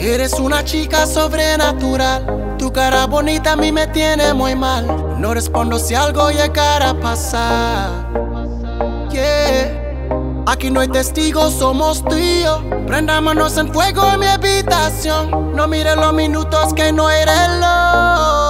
Eres una chica sobrenatural. Tu cara bonita a mí me tiene muy mal. No respondo si algo llegara a pasar. Yeah. Aquí no hay testigos, somos tú. Prendámonos en fuego en mi habitación. No mire los minutos que no eres lo.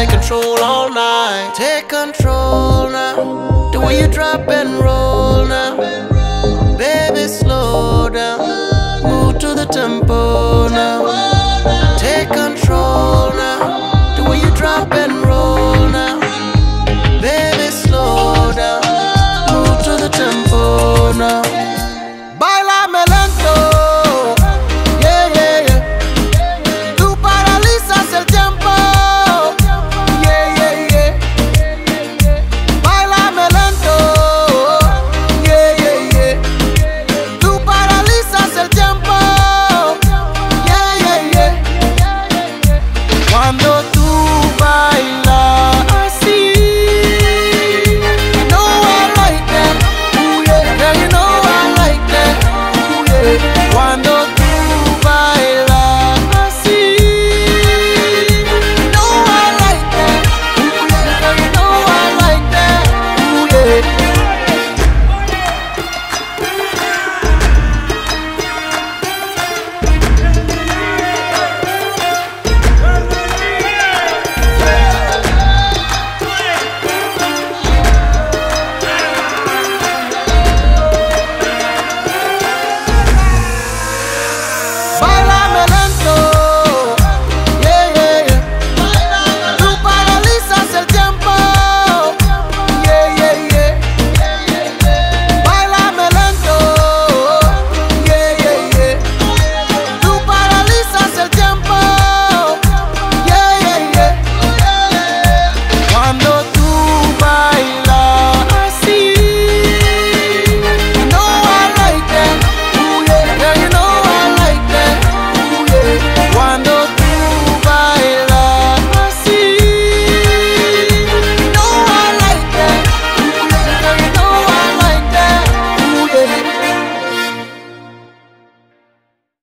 take control all night. Take control now. The way you drop and roll now. cuando